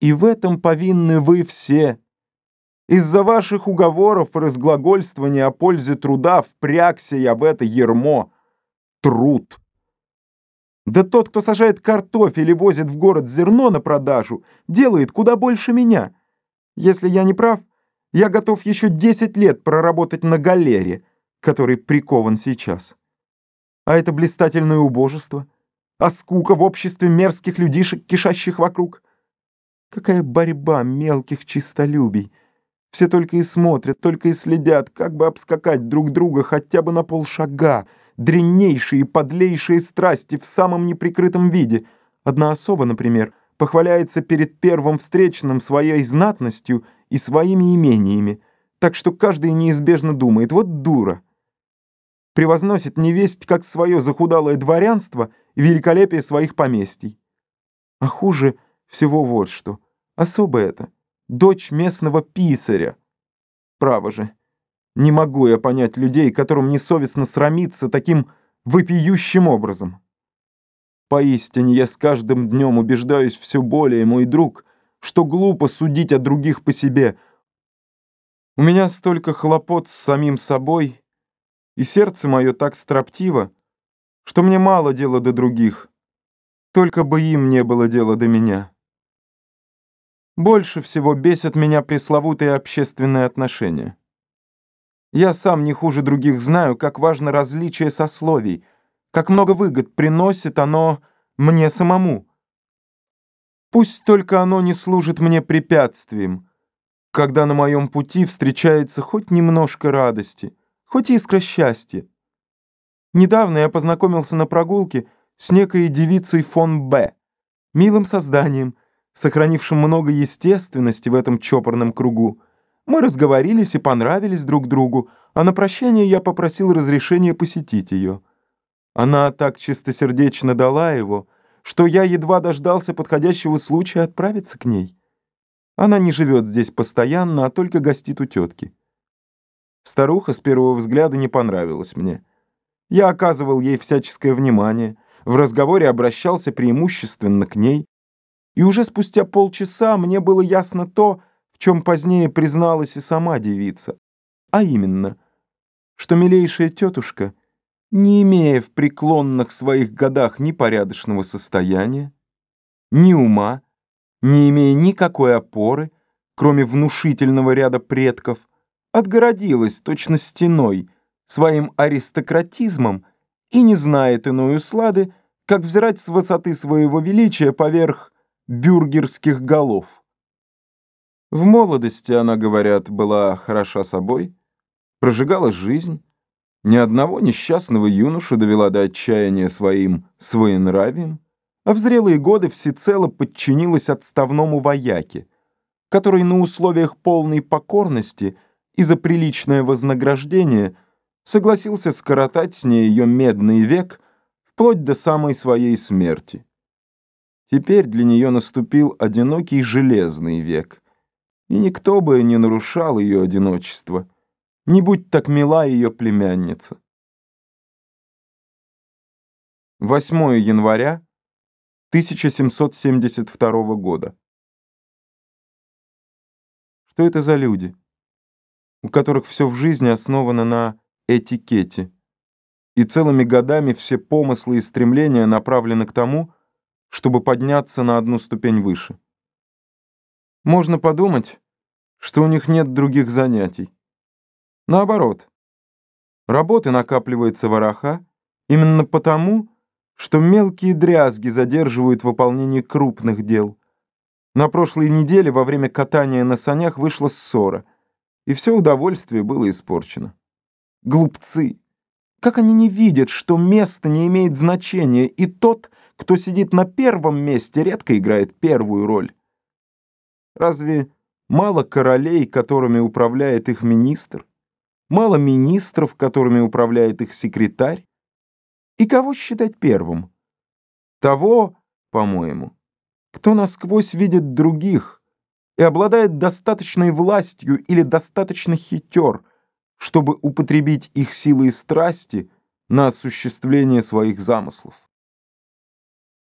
И в этом повинны вы все. Из-за ваших уговоров и разглагольствования о пользе труда впрягся я в это ермо. Труд. Да тот, кто сажает картофель и возит в город зерно на продажу, делает куда больше меня. Если я не прав, я готов еще 10 лет проработать на галере, который прикован сейчас. А это блистательное убожество, а скука в обществе мерзких людишек, кишащих вокруг. Какая борьба мелких чистолюбий. Все только и смотрят, только и следят, как бы обскакать друг друга хотя бы на полшага, дреннейшие и подлейшие страсти в самом неприкрытом виде. Одна особа, например, похваляется перед первым встречным своей знатностью и своими имениями, так что каждый неизбежно думает «вот дура». Превозносит невесть как свое захудалое дворянство и великолепие своих поместий. А хуже всего вот что. Особо это. Дочь местного писаря. Право же. Не могу я понять людей, которым несовестно срамиться таким вопиющим образом. Поистине я с каждым днем убеждаюсь все более, мой друг, что глупо судить о других по себе. У меня столько хлопот с самим собой, и сердце мое так строптиво, что мне мало дела до других, только бы им не было дела до меня. Больше всего бесят меня пресловутые общественные отношения. Я сам не хуже других знаю, как важно различие сословий, как много выгод приносит оно мне самому. Пусть только оно не служит мне препятствием, когда на моем пути встречается хоть немножко радости, хоть искра счастья. Недавно я познакомился на прогулке с некой девицей фон Б, милым созданием, сохранившим много естественности в этом чопорном кругу. Мы разговорились и понравились друг другу, а на прощание я попросил разрешения посетить ее. Она так чистосердечно дала его, что я едва дождался подходящего случая отправиться к ней. Она не живет здесь постоянно, а только гостит у тетки. Старуха с первого взгляда не понравилась мне. Я оказывал ей всяческое внимание, в разговоре обращался преимущественно к ней, и уже спустя полчаса мне было ясно то, в чем позднее призналась и сама девица, а именно, что милейшая тетушка, не имея в преклонных своих годах ни порядочного состояния, ни ума, не имея никакой опоры, кроме внушительного ряда предков, отгородилась точно стеной своим аристократизмом и не знает иной услады, как взирать с высоты своего величия поверх бюргерских голов. В молодости она, говорят, была хороша собой, прожигала жизнь, ни одного несчастного юношу довела до отчаяния своим своенравием, а в зрелые годы всецело подчинилась отставному вояке, который на условиях полной покорности и за приличное вознаграждение согласился скоротать с ней ее медный век вплоть до самой своей смерти. Теперь для нее наступил одинокий железный век — и никто бы не нарушал ее одиночество. Не будь так мила ее племянница. 8 января 1772 года. Что это за люди, у которых все в жизни основано на этикете, и целыми годами все помыслы и стремления направлены к тому, чтобы подняться на одну ступень выше? Можно подумать, что у них нет других занятий. Наоборот, работы накапливается вороха именно потому, что мелкие дрязги задерживают выполнение крупных дел. На прошлой неделе во время катания на санях вышла ссора, и все удовольствие было испорчено. Глупцы! Как они не видят, что место не имеет значения, и тот, кто сидит на первом месте, редко играет первую роль. Разве мало королей, которыми управляет их министр? Мало министров, которыми управляет их секретарь? И кого считать первым? Того, по-моему, кто насквозь видит других и обладает достаточной властью или достаточно хитер, чтобы употребить их силы и страсти на осуществление своих замыслов.